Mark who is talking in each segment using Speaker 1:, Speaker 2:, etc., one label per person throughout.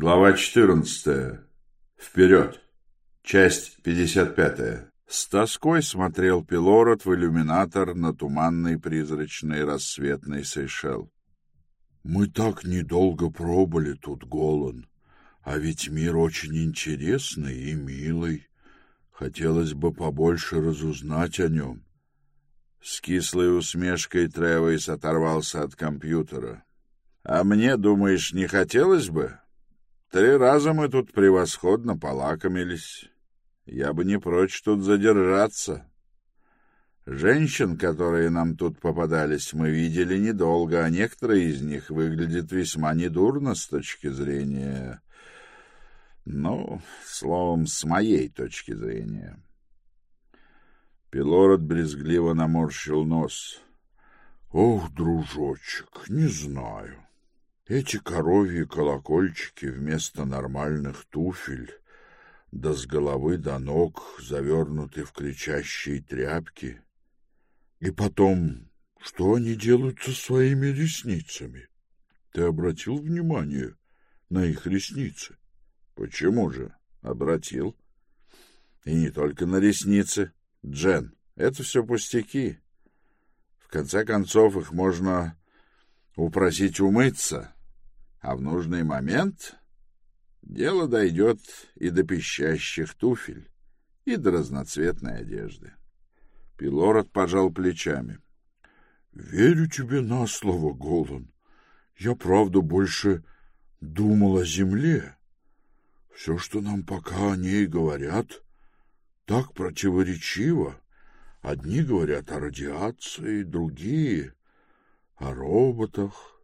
Speaker 1: Глава 14. Вперед. Часть 55. С тоской смотрел Пилород в иллюминатор на туманный призрачный рассветный Сейшел. «Мы так недолго пробыли тут, Голан, а ведь мир очень интересный и милый. Хотелось бы побольше разузнать о нем». С кислой усмешкой Тревойс оторвался от компьютера. «А мне, думаешь, не хотелось бы?» Три раза мы тут превосходно полакомились. Я бы не прочь тут задержаться. Женщин, которые нам тут попадались, мы видели недолго, а некоторые из них выглядят весьма недурно с точки зрения... Ну, словом, с моей точки зрения. Пилород брезгливо наморщил нос. — Ох, дружочек, не знаю. Эти коровьи колокольчики вместо нормальных туфель, да с головы до ног завернуты в кричащие тряпки. И потом, что они делают со своими ресницами? Ты обратил внимание на их ресницы? Почему же? Обратил. И не только на ресницы. Джен, это все пустяки. В конце концов, их можно упросить умыться а в нужный момент дело дойдет и до пищащих туфель, и до разноцветной одежды. Пилород пожал плечами. — Верю тебе на слово, Голан. Я, правда, больше думал о земле. Все, что нам пока о ней говорят, так противоречиво. Одни говорят о радиации, другие — о роботах,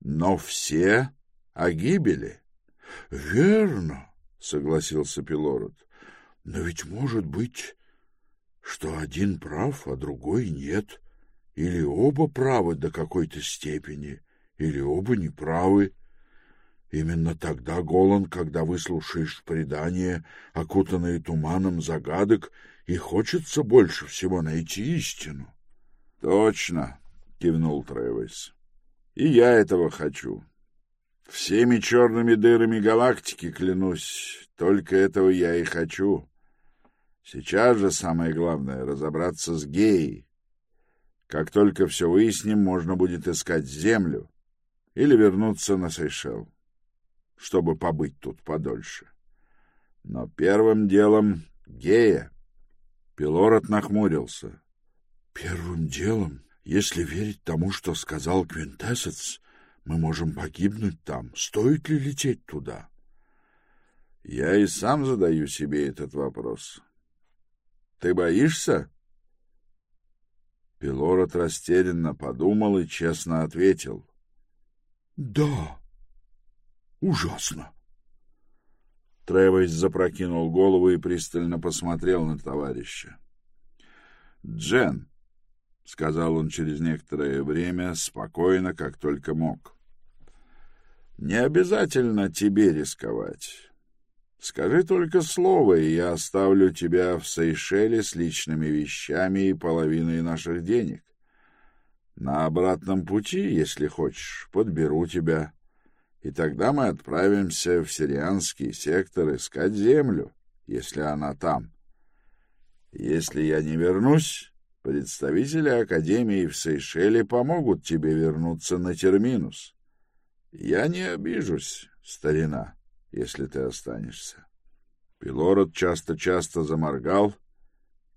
Speaker 1: но все о гибели. — Верно, — согласился Пилород. — Но ведь может быть, что один прав, а другой нет. Или оба правы до какой-то степени, или оба неправы. Именно тогда, Голан, когда выслушаешь предание, окутанные туманом загадок, и хочется больше всего найти истину. — Точно, — кивнул Тревис. И я этого хочу. Всеми черными дырами галактики, клянусь, только этого я и хочу. Сейчас же самое главное — разобраться с геей. Как только все выясним, можно будет искать Землю или вернуться на Сейшел, чтобы побыть тут подольше. Но первым делом — гея. Пилород нахмурился. — Первым делом? Если верить тому, что сказал Квинтэссец, мы можем погибнуть там. Стоит ли лететь туда? Я и сам задаю себе этот вопрос. Ты боишься? Пилород растерянно подумал и честно ответил. Да, ужасно. Тревес запрокинул голову и пристально посмотрел на товарища. Джен, — сказал он через некоторое время, спокойно, как только мог. — Не обязательно тебе рисковать. Скажи только слово, и я оставлю тебя в Сейшеле с личными вещами и половиной наших денег. На обратном пути, если хочешь, подберу тебя, и тогда мы отправимся в сирианский сектор искать землю, если она там. Если я не вернусь, Представители Академии в Сейшеле помогут тебе вернуться на терминус. Я не обижусь, старина, если ты останешься. Пилород часто-часто заморгал,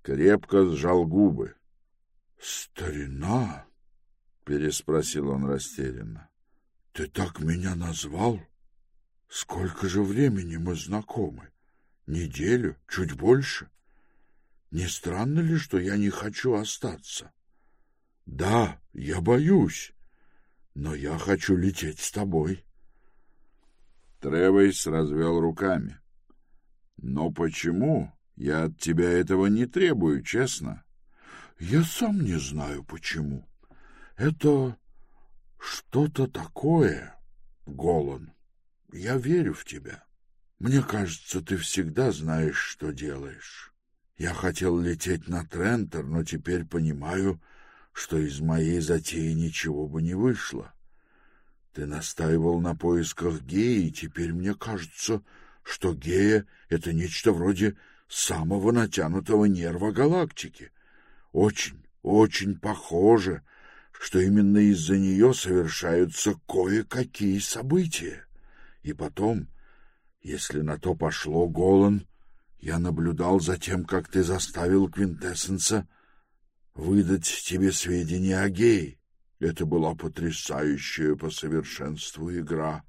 Speaker 1: крепко сжал губы. — Старина? — переспросил он растерянно. — Ты так меня назвал? Сколько же времени мы знакомы? Неделю? Чуть больше? Не странно ли, что я не хочу остаться? Да, я боюсь, но я хочу лететь с тобой. Тревейс развел руками. Но почему? Я от тебя этого не требую, честно. Я сам не знаю, почему. Это что-то такое, Голан. Я верю в тебя. Мне кажется, ты всегда знаешь, что делаешь. Я хотел лететь на Трентер, но теперь понимаю, что из моей затеи ничего бы не вышло. Ты настаивал на поисках геи, и теперь мне кажется, что гея — это нечто вроде самого натянутого нерва галактики. Очень, очень похоже, что именно из-за нее совершаются кое-какие события. И потом, если на то пошло, Голан, я наблюдал за тем, как ты заставил Квинтэссенса выдать тебе сведения о гее. Это была потрясающая по совершенству игра.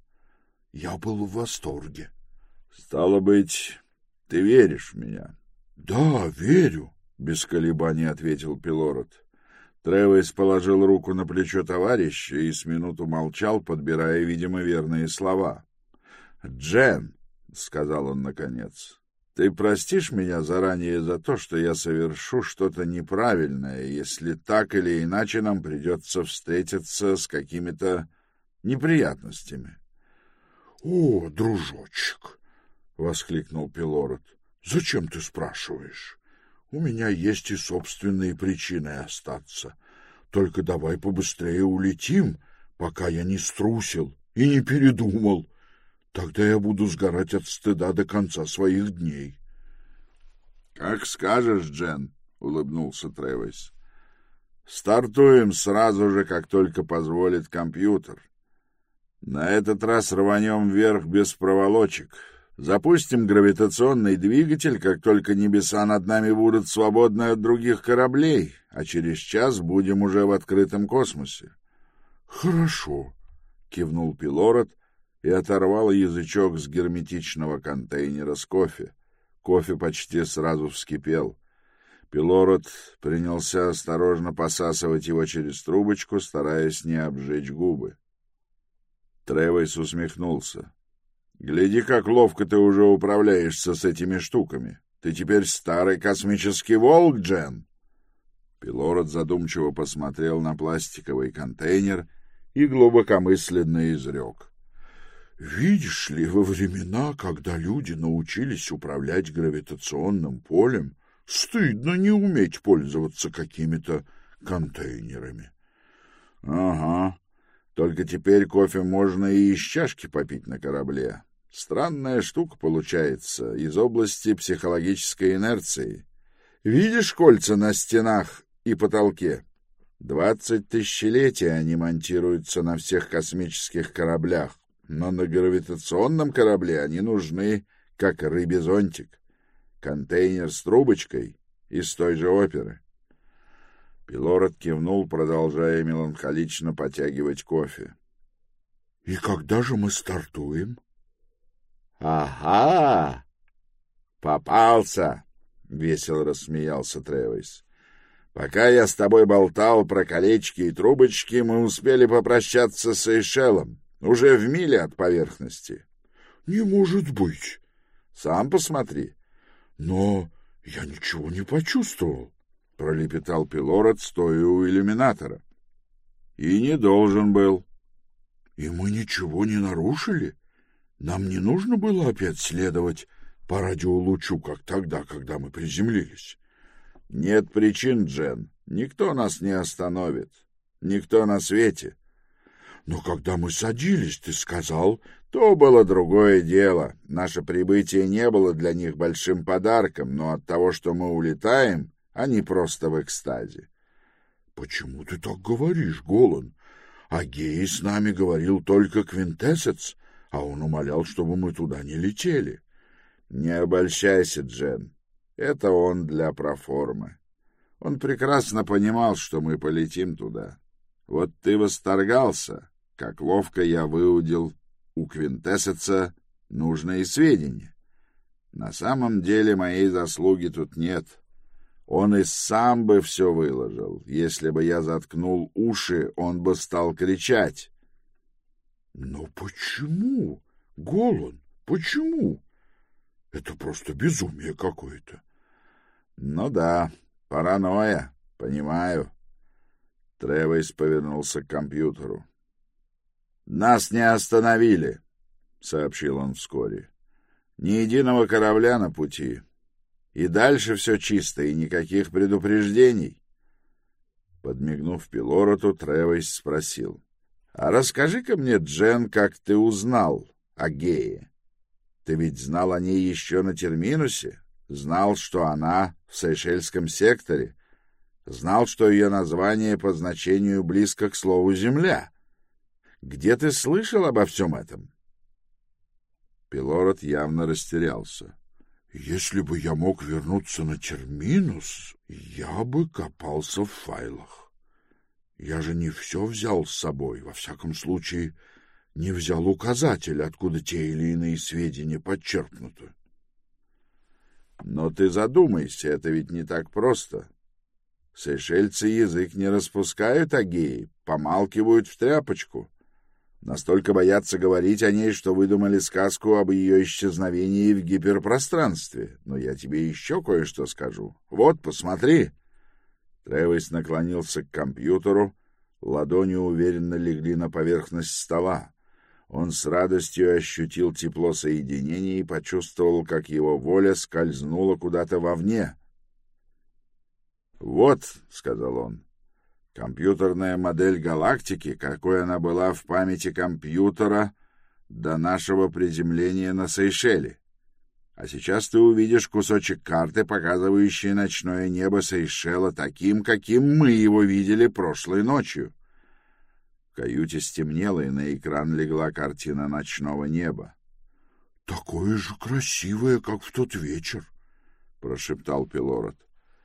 Speaker 1: Я был в восторге. — Стало быть, ты веришь в меня? — Да, верю, — без колебаний ответил Пилород. Тревес положил руку на плечо товарища и с минуту молчал, подбирая, видимо, верные слова. — Джен, — сказал он наконец, — ты простишь меня заранее за то, что я совершу что-то неправильное, если так или иначе нам придется встретиться с какими-то неприятностями? — О, дружочек! — воскликнул Пилород. — Зачем ты спрашиваешь? У меня есть и собственные причины остаться. Только давай побыстрее улетим, пока я не струсил и не передумал. Тогда я буду сгорать от стыда до конца своих дней. — Как скажешь, Джен, — улыбнулся Тревис. — Стартуем сразу же, как только позволит компьютер. На этот раз рванем вверх без проволочек. Запустим гравитационный двигатель, как только небеса над нами будут свободны от других кораблей, а через час будем уже в открытом космосе. — Хорошо, — кивнул Пилород и оторвал язычок с герметичного контейнера с кофе. Кофе почти сразу вскипел. Пилород принялся осторожно посасывать его через трубочку, стараясь не обжечь губы. Тревойс усмехнулся. Гляди, как ловко ты уже управляешься с этими штуками. Ты теперь старый космический волк, Джен. Пилород задумчиво посмотрел на пластиковый контейнер и глубокомысленно изрек. Видишь ли, во времена, когда люди научились управлять гравитационным полем, стыдно не уметь пользоваться какими-то контейнерами. — Ага, только теперь кофе можно и из чашки попить на корабле. Странная штука получается из области психологической инерции. Видишь кольца на стенах и потолке? Двадцать тысячелетий они монтируются на всех космических кораблях, но на гравитационном корабле они нужны, как рыбий зонтик. Контейнер с трубочкой из той же оперы. Пилород кивнул, продолжая меланхолично потягивать кофе. — И когда же мы стартуем? Ага! Попался! Весело рассмеялся Тревис. Пока я с тобой болтал про колечки и трубочки, мы успели попрощаться с Эйшелом, уже в миле от поверхности. Не может быть. Сам посмотри. Но я ничего не почувствовал, пролепетал Пилород, стоя у иллюминатора. И не должен был. И мы ничего не нарушили? Нам не нужно было опять следовать по радиолучу, как тогда, когда мы приземлились. Нет причин, Джен. Никто нас не остановит. Никто на свете. Но когда мы садились, ты сказал... То было другое дело. Наше прибытие не было для них большим подарком, но от того, что мы улетаем, они просто в экстазе. — Почему ты так говоришь, Голан? А гей с нами говорил только квинтэссец а он умолял, чтобы мы туда не летели. Не обольщайся, Джен. Это он для проформы. Он прекрасно понимал, что мы полетим туда. Вот ты восторгался, как ловко я выудил у Квинтэссеца нужные сведения. На самом деле моей заслуги тут нет. Он и сам бы все выложил. Если бы я заткнул уши, он бы стал кричать. Но почему? Голан, почему? Это просто безумие какое-то. Ну да, паранойя, понимаю. Тревис повернулся к компьютеру. Нас не остановили, сообщил он вскоре. Ни единого корабля на пути. И дальше все чисто, и никаких предупреждений. Подмигнув Пилороту, Тревис спросил. А расскажи-ка мне, Джен, как ты узнал о гее? Ты ведь знал о ней еще на терминусе? Знал, что она в Сейшельском секторе? Знал, что ее название по значению близко к слову «земля»? Где ты слышал обо всем этом? Пилород явно растерялся. Если бы я мог вернуться на терминус, я бы копался в файлах. Я же не все взял с собой, во всяком случае, не взял указатель, откуда те или иные сведения подчеркнуты. Но ты задумайся, это ведь не так просто. Сейшельцы язык не распускают о геи, помалкивают в тряпочку. Настолько боятся говорить о ней, что выдумали сказку об ее исчезновении в гиперпространстве. Но я тебе еще кое-что скажу. Вот, посмотри. — Тревис наклонился к компьютеру, ладони уверенно легли на поверхность стола. Он с радостью ощутил тепло соединения и почувствовал, как его воля скользнула куда-то вовне. «Вот», — сказал он, — «компьютерная модель галактики, какой она была в памяти компьютера до нашего приземления на Сейшеле. А сейчас ты увидишь кусочек карты, показывающий ночное небо Сейшела таким, каким мы его видели прошлой ночью. В каюте стемнело, и на экран легла картина ночного неба. — Такое же красивое, как в тот вечер, — прошептал Пилород.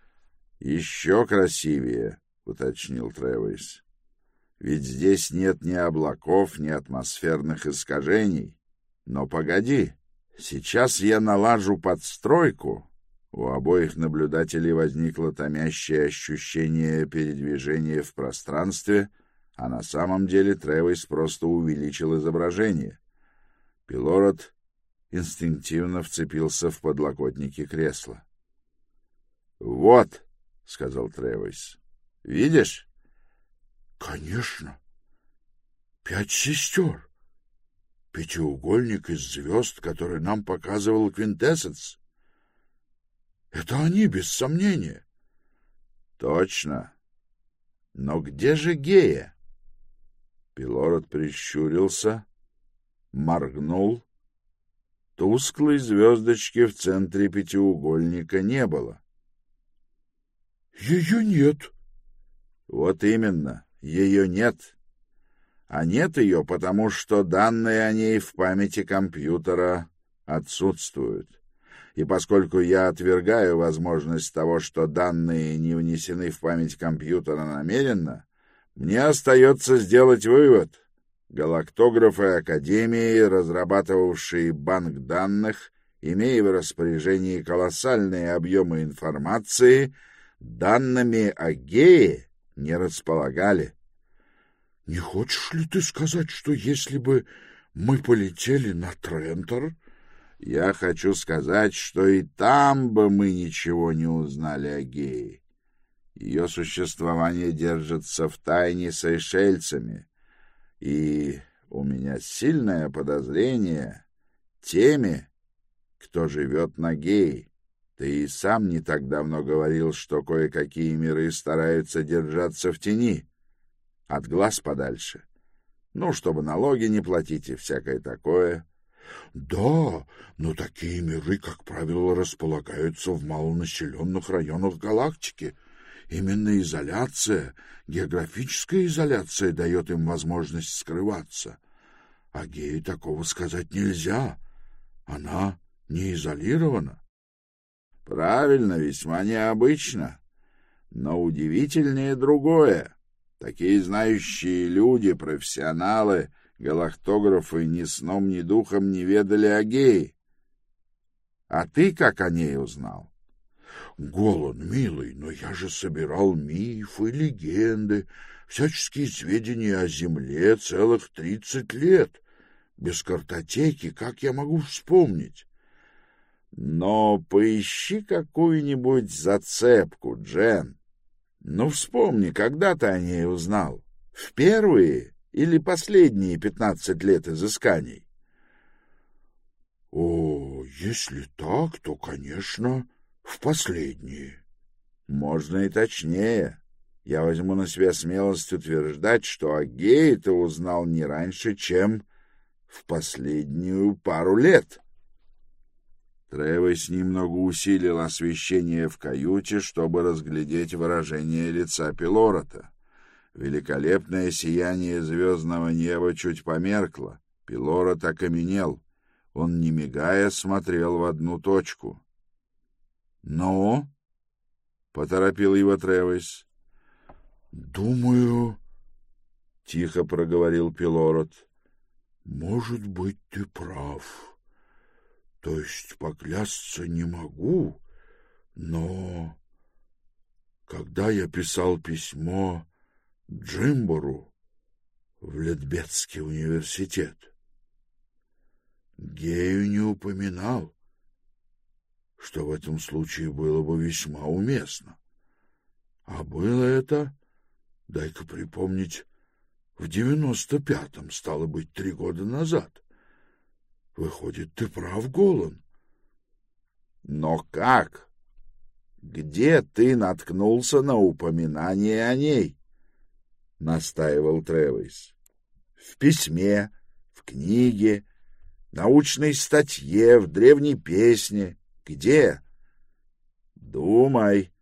Speaker 1: — Еще красивее, — уточнил Тревис. — Ведь здесь нет ни облаков, ни атмосферных искажений. Но погоди. — Сейчас я налажу подстройку. У обоих наблюдателей возникло томящее ощущение передвижения в пространстве, а на самом деле Тревис просто увеличил изображение. Пилород инстинктивно вцепился в подлокотники кресла. «Вот», — сказал Тревис, — «видишь?» «Конечно. Пять сестер пятиугольник из звезд, который нам показывал Квинтэссенс. Это они, без сомнения. Точно. Но где же Гея? Пилород прищурился, моргнул. Тусклой звездочки в центре пятиугольника не было. Ее нет. Вот именно, ее нет а нет ее, потому что данные о ней в памяти компьютера отсутствуют. И поскольку я отвергаю возможность того, что данные не внесены в память компьютера намеренно, мне остается сделать вывод. Галактографы Академии, разрабатывавшие банк данных, имея в распоряжении колоссальные объемы информации, данными о гее не располагали. Не хочешь ли ты сказать, что если бы мы полетели на Трентор... Я хочу сказать, что и там бы мы ничего не узнали о гее. Ее существование держится в тайне сейшельцами, и у меня сильное подозрение теми, кто живет на гее. Ты и сам не так давно говорил, что кое-какие миры стараются держаться в тени от глаз подальше. Ну, чтобы налоги не платить и всякое такое. Да, но такие миры, как правило, располагаются в малонаселенных районах галактики. Именно изоляция, географическая изоляция дает им возможность скрываться. А геи такого сказать нельзя. Она не изолирована. Правильно, весьма необычно. Но удивительнее другое. Такие знающие люди, профессионалы, галактографы ни сном, ни духом не ведали о гее. А ты как о ней узнал? Голон, милый, но я же собирал мифы, легенды, всяческие сведения о Земле целых тридцать лет. Без картотеки как я могу вспомнить? Но поищи какую-нибудь зацепку, Джен. Ну, вспомни, когда ты о ней узнал? В первые или последние пятнадцать лет изысканий? — О, если так, то, конечно, в последние. — Можно и точнее. Я возьму на себя смелость утверждать, что о гее ты узнал не раньше, чем в последнюю пару лет. Тревес немного усилил освещение в каюте, чтобы разглядеть выражение лица Пилорота. Великолепное сияние звездного неба чуть померкло. Пилорот окаменел. Он, не мигая, смотрел в одну точку. — Ну? — поторопил его Тревес. — Думаю, — тихо проговорил Пилорот, — может быть, ты прав. То есть поклясться не могу, но когда я писал письмо Джимбору в Летбетский университет, Гею не упоминал, что в этом случае было бы весьма уместно. А было это, дай-ка припомнить, в девяносто пятом, стало быть, три года назад. Выходит, ты прав, Голан. Но как? Где ты наткнулся на упоминание о ней? Настаивал Тревис. В письме, в книге, научной статье, в древней песне. Где? Думай.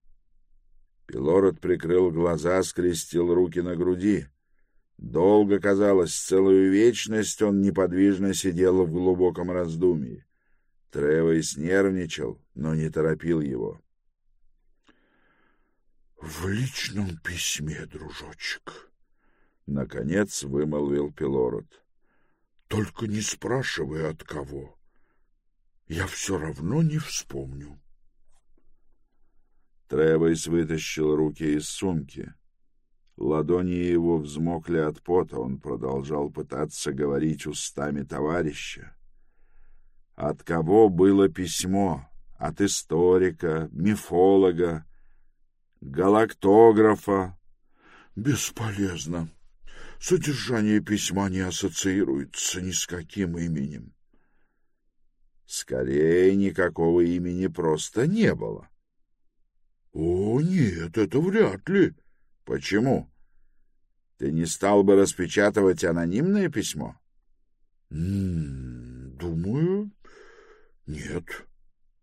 Speaker 1: Пилород прикрыл глаза, скрестил руки на груди. Долго, казалось, целую вечность он неподвижно сидел в глубоком раздумье. Тревойс нервничал, но не торопил его. — В личном письме, дружочек, — наконец вымолвил Пилород. — Только не спрашивай, от кого. Я все равно не вспомню. Тревойс вытащил руки из сумки. — Ладони его взмокли от пота, он продолжал пытаться говорить устами товарища. От кого было письмо? От историка, мифолога, галактографа? Бесполезно. Содержание письма не ассоциируется ни с каким именем. Скорее, никакого имени просто не было. — О, нет, это вряд ли, Почему? Ты не стал бы распечатывать анонимное письмо? Думаю, нет.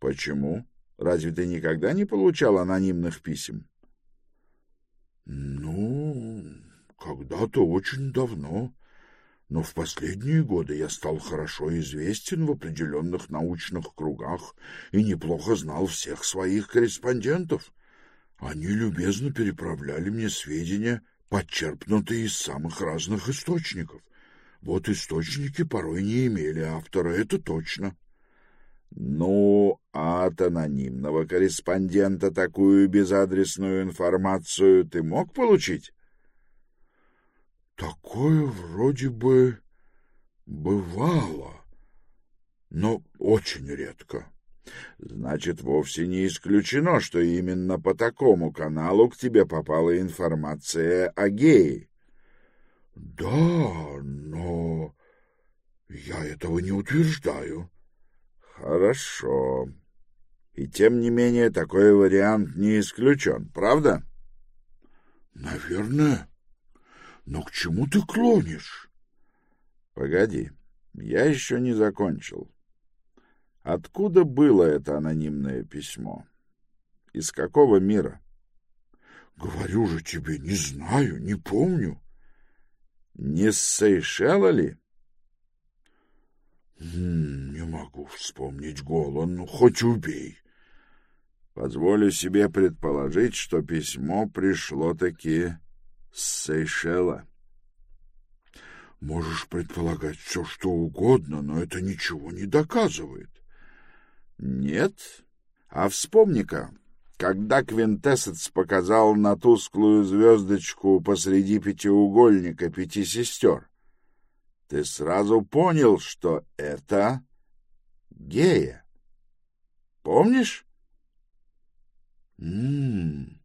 Speaker 1: Почему? Разве ты никогда не получал анонимных писем? Ну, когда-то очень давно. Но в последние годы я стал хорошо известен в определенных научных кругах и неплохо знал всех своих корреспондентов. Они любезно переправляли мне сведения, подчерпнутые из самых разных источников. Вот источники порой не имели автора, это точно. Ну, а от анонимного корреспондента такую безадресную информацию ты мог получить? Такое вроде бы бывало, но очень редко. Значит, вовсе не исключено, что именно по такому каналу к тебе попала информация о гее. — Да, но я этого не утверждаю. — Хорошо. И тем не менее такой вариант не исключен, правда? — Наверное. Но к чему ты клонишь? — Погоди, я еще не закончил. Откуда было это анонимное письмо? Из какого мира? Говорю же тебе, не знаю, не помню. Не с Сейшела ли? Не могу вспомнить Голан, ну, хоть убей. Позволю себе предположить, что письмо пришло-таки с Сейшела. Можешь предполагать все, что угодно, но это ничего не доказывает. Нет. А вспомни-ка, когда Квинтэссец показал на тусклую звездочку посреди пятиугольника пяти сестер, ты сразу понял, что это гея. Помнишь? М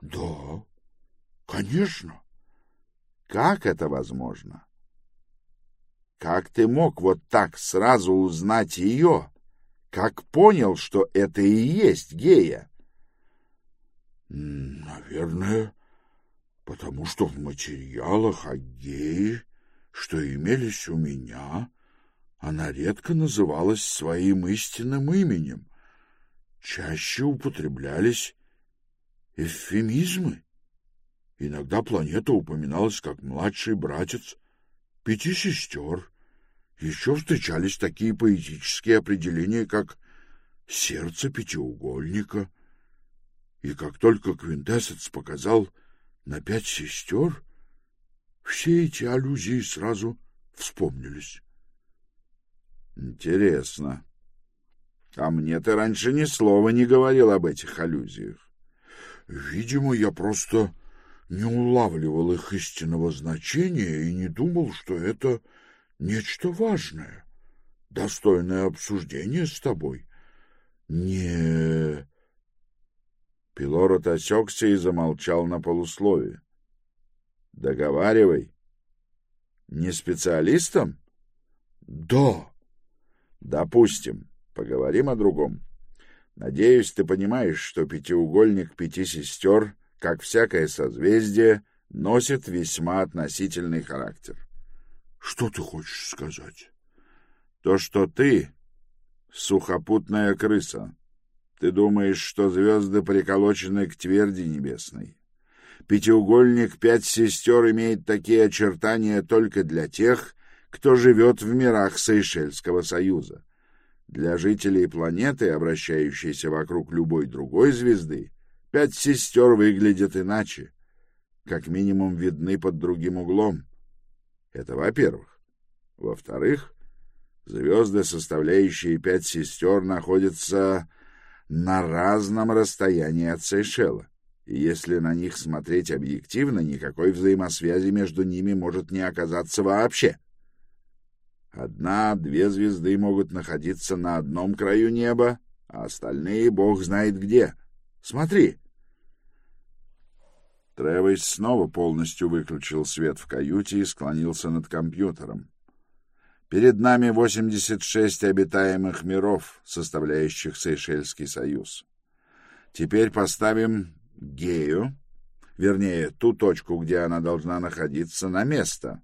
Speaker 1: да, конечно. Как это возможно? Как ты мог вот так сразу узнать ее? Как понял, что это и есть гея? Наверное, потому что в материалах о гее, что имелись у меня, она редко называлась своим истинным именем. Чаще употреблялись эвфемизмы. Иногда планета упоминалась как младший братец пяти сестер. Еще встречались такие поэтические определения, как «сердце пятиугольника». И как только Квинтэссец показал на пять сестер, все эти аллюзии сразу вспомнились.
Speaker 2: Интересно. А мне ты раньше ни слова не говорил об этих аллюзиях.
Speaker 1: Видимо, я просто не улавливал их истинного значения и не думал, что это нечто важное, достойное обсуждения с тобой. Не...
Speaker 2: Пилород осекся и замолчал на полуслове. — Договаривай. — Не специалистом?
Speaker 1: — Да.
Speaker 2: Допустим. Поговорим о другом. Надеюсь, ты понимаешь, что пятиугольник пяти сестер, как всякое созвездие, носит весьма относительный характер.
Speaker 1: Что ты хочешь сказать?
Speaker 2: То, что ты — сухопутная крыса. Ты думаешь, что звезды приколочены к тверди небесной. Пятиугольник пять сестер имеет такие очертания только для тех, кто живет в мирах Сейшельского союза. Для жителей планеты, обращающейся вокруг любой другой звезды, пять сестер выглядят иначе, как минимум видны под другим углом. Это во-первых. Во-вторых, звезды, составляющие пять сестер, находятся на разном расстоянии от Сейшела. И если на них смотреть объективно, никакой взаимосвязи между ними может не оказаться вообще. Одна-две звезды могут находиться на одном краю неба, а остальные бог знает где. Смотри. Тревис снова полностью выключил свет в каюте и склонился над компьютером. Перед нами 86 обитаемых миров, составляющих Сейшельский союз. Теперь поставим Гею, вернее, ту точку, где она должна находиться, на место.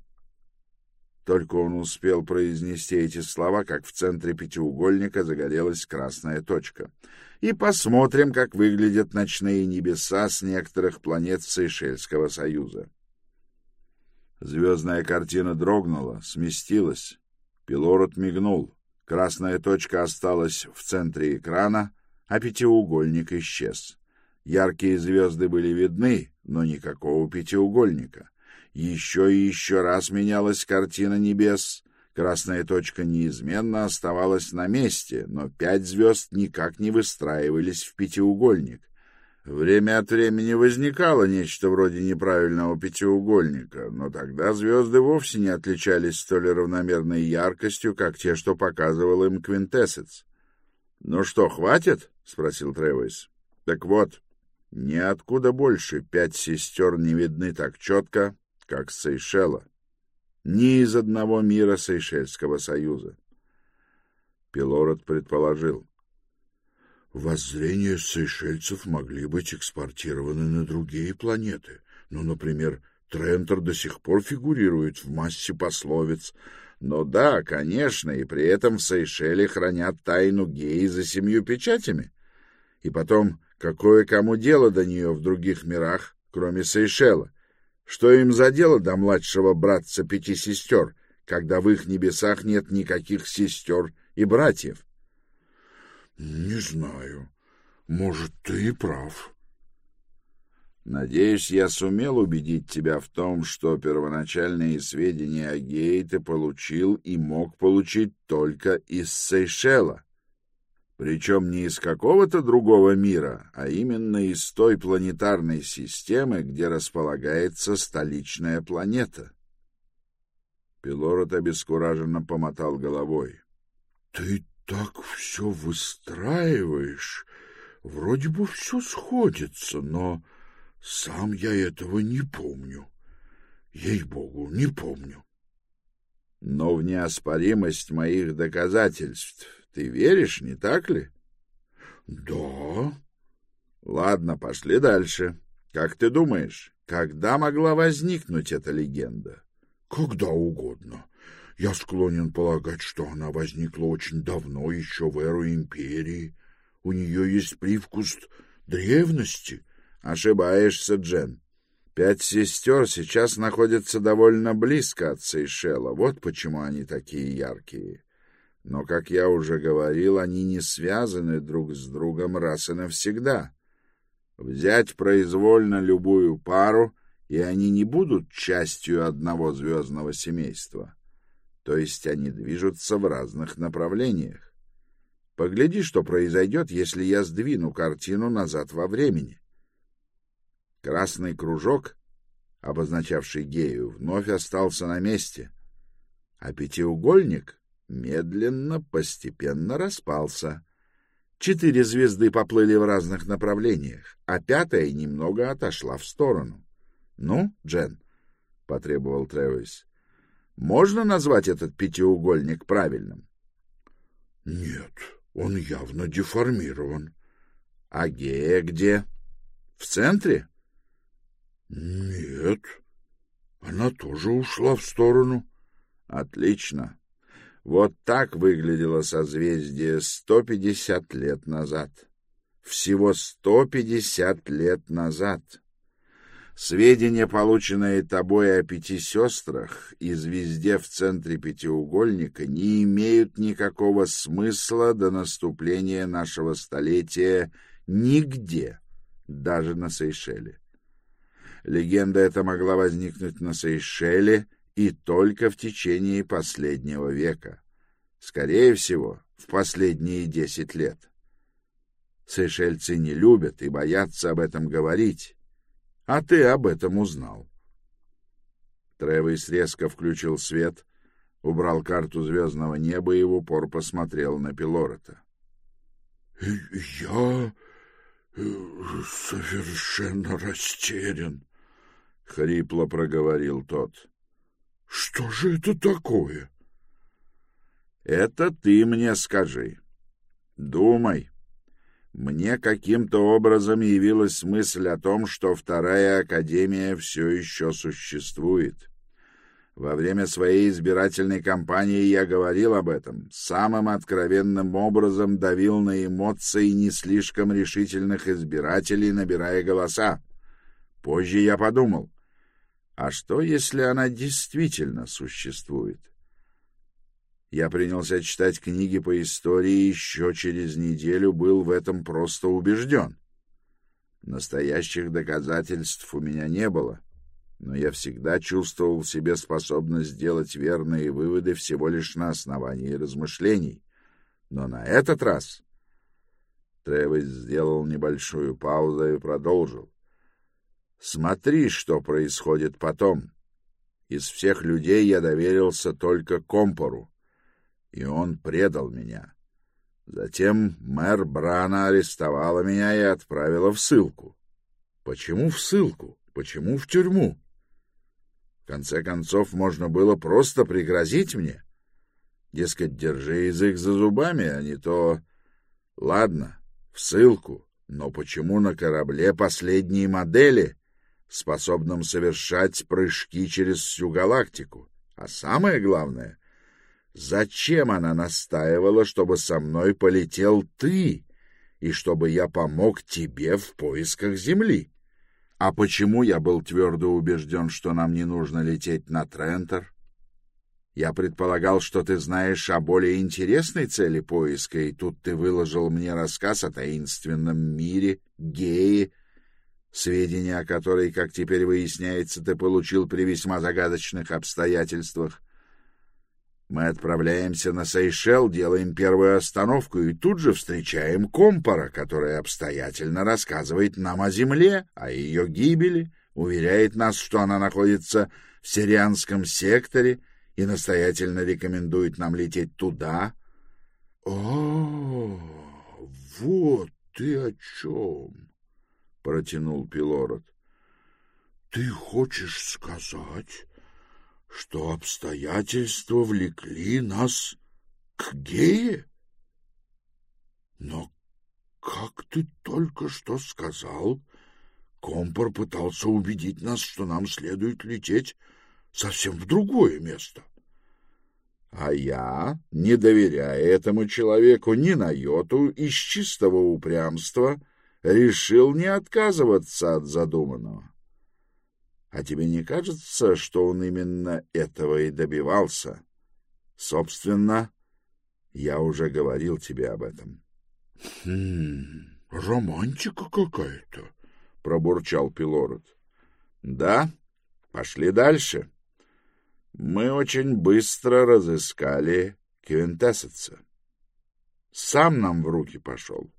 Speaker 2: Только он успел произнести эти слова, как в центре пятиугольника загорелась красная точка. И посмотрим, как выглядят ночные небеса с некоторых планет Сейшельского союза. Звездная картина дрогнула, сместилась. Пилород мигнул. Красная точка осталась в центре экрана, а пятиугольник исчез. Яркие звезды были видны, но никакого пятиугольника. Еще и еще раз менялась картина небес. Красная точка неизменно оставалась на месте, но пять звезд никак не выстраивались в пятиугольник. Время от времени возникало нечто вроде неправильного пятиугольника, но тогда звезды вовсе не отличались столь равномерной яркостью, как те, что показывал им Квинтэссец. — Ну что, хватит? — спросил Тревис. — Так вот, ниоткуда больше пять сестер не видны так четко, как Сейшела, ни из одного мира Сейшельского союза. Пилород предположил.
Speaker 1: Воззрения сейшельцев могли быть экспортированы на другие планеты. Ну, например, Трентер до сих пор фигурирует в массе пословиц.
Speaker 2: Но да, конечно, и при этом в Сейшеле хранят тайну геи за семью печатями. И потом, какое кому дело до нее в других мирах, кроме Сейшела? Что им за дело до младшего братца пяти сестер, когда в их небесах нет никаких сестер и братьев?
Speaker 1: — Не знаю. Может, ты и прав.
Speaker 2: Надеюсь, я сумел убедить тебя в том, что первоначальные сведения о гее ты получил и мог получить только из Сейшела. Причем не из какого-то другого мира, а именно из той планетарной системы, где располагается столичная планета. Пилород обескураженно помотал головой.
Speaker 1: — Ты так все выстраиваешь. Вроде бы все сходится, но сам я этого не помню. Ей-богу, не помню.
Speaker 2: Но в неоспоримость моих доказательств ты веришь, не так ли?
Speaker 1: Да.
Speaker 2: Ладно, пошли дальше. Как ты думаешь, Когда могла возникнуть эта легенда?
Speaker 1: Когда угодно. Я склонен полагать, что она возникла очень давно, еще в эру империи. У нее есть привкус древности.
Speaker 2: Ошибаешься, Джен. Пять сестер сейчас находятся довольно близко от Сейшела. Вот почему они такие яркие. Но, как я уже говорил, они не связаны друг с другом раз и навсегда. Взять произвольно любую пару, и они не будут частью одного звездного семейства. То есть они движутся в разных направлениях. Погляди, что произойдет, если я сдвину картину назад во времени. Красный кружок, обозначавший гею, вновь остался на месте, а пятиугольник медленно, постепенно распался. Четыре звезды поплыли в разных направлениях, а пятая немного отошла в сторону. — Ну, Джен, — потребовал Тревис, — можно назвать этот пятиугольник правильным?
Speaker 1: — Нет, он явно деформирован.
Speaker 2: — А гея где? В центре?
Speaker 1: — Нет, она тоже ушла в сторону.
Speaker 2: — Отлично. Вот так выглядело созвездие 150 лет назад. Всего 150 лет назад. Сведения, полученные тобой о пяти сестрах и звезде в центре пятиугольника, не имеют никакого смысла до наступления нашего столетия нигде, даже на Сейшеле. Легенда эта могла возникнуть на Сейшеле — и только в течение последнего века. Скорее всего, в последние десять лет. Сейшельцы не любят и боятся об этом говорить, а ты об этом узнал. Тревис резко включил свет, убрал карту звездного неба и в упор посмотрел на Пилорота.
Speaker 1: — Я э, совершенно растерян, — хрипло проговорил тот. Что же это такое?
Speaker 2: Это ты мне скажи. Думай. Мне каким-то образом явилась мысль о том, что вторая академия все еще существует. Во время своей избирательной кампании я говорил об этом, самым откровенным образом давил на эмоции не слишком решительных избирателей, набирая голоса. Позже я подумал, а что, если она действительно существует? Я принялся читать книги по истории и еще через неделю был в этом просто убежден. Настоящих доказательств у меня не было, но я всегда чувствовал в себе способность сделать верные выводы всего лишь на основании размышлений. Но на этот раз... Тревис сделал небольшую паузу и продолжил. Смотри, что происходит потом. Из всех людей я доверился только Компору, и он предал меня. Затем мэр Брана арестовала меня и отправила в ссылку. Почему в ссылку? Почему в тюрьму? В конце концов, можно было просто пригрозить мне. Дескать, держи язык за зубами, а не то... Ладно, в ссылку, но почему на корабле последние модели способным совершать прыжки через всю галактику. А самое главное, зачем она настаивала, чтобы со мной полетел ты и чтобы я помог тебе в поисках Земли? А почему я был твердо убежден, что нам не нужно лететь на Трентер? Я предполагал, что ты знаешь о более интересной цели поиска, и тут ты выложил мне рассказ о таинственном мире, гее сведения о которой, как теперь выясняется, ты получил при весьма загадочных обстоятельствах. Мы отправляемся на Сейшел, делаем первую остановку и тут же встречаем Компора, который обстоятельно рассказывает нам о Земле, о ее гибели, уверяет нас, что она находится в сирианском секторе и настоятельно рекомендует нам лететь туда.
Speaker 1: — О, вот ты о чем! Протянул Пилород. Ты хочешь сказать, что обстоятельства влекли нас к гее? Но как ты только что сказал, Компор пытался убедить нас, что нам следует лететь совсем в другое место.
Speaker 2: А я, не доверяя этому человеку ни на йоту, из чистого упрямства решил не отказываться от задуманного. А тебе не кажется, что он именно этого и добивался? Собственно, я уже говорил тебе об этом.
Speaker 1: — Хм, романтика какая-то, —
Speaker 2: пробурчал Пилород. — Да, пошли дальше. Мы очень быстро разыскали Квинтэссеца. Сам нам в руки пошел.
Speaker 1: —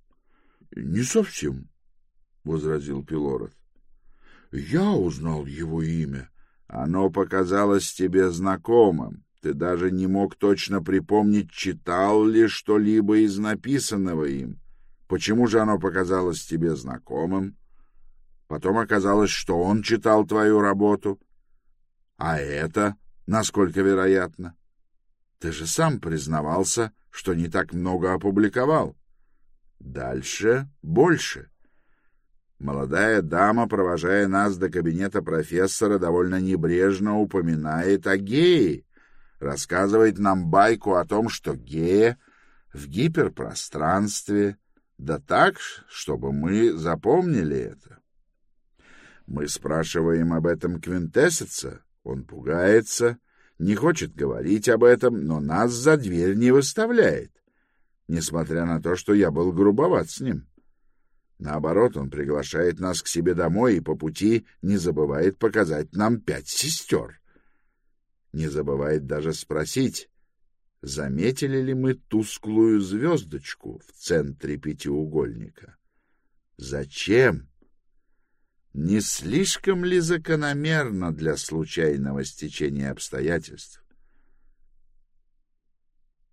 Speaker 1: Не совсем, — возразил Пилород. — Я узнал его имя.
Speaker 2: Оно показалось тебе знакомым. Ты даже не мог точно припомнить, читал ли что-либо из написанного им. Почему же оно показалось тебе знакомым? Потом оказалось, что он читал твою работу. А это, насколько вероятно? Ты же сам признавался, что не так много опубликовал. Дальше больше. Молодая дама, провожая нас до кабинета профессора, довольно небрежно упоминает о гее, рассказывает нам байку о том, что гея в гиперпространстве, да так, чтобы мы запомнили это. Мы спрашиваем об этом Квинтэссица, он пугается, не хочет говорить об этом, но нас за дверь не выставляет, несмотря на то, что я был грубоват с ним. Наоборот, он приглашает нас к себе домой и по пути не забывает показать нам пять сестер не забывает даже спросить, заметили ли мы тусклую звездочку в центре пятиугольника. Зачем? Не слишком ли закономерно для случайного стечения обстоятельств?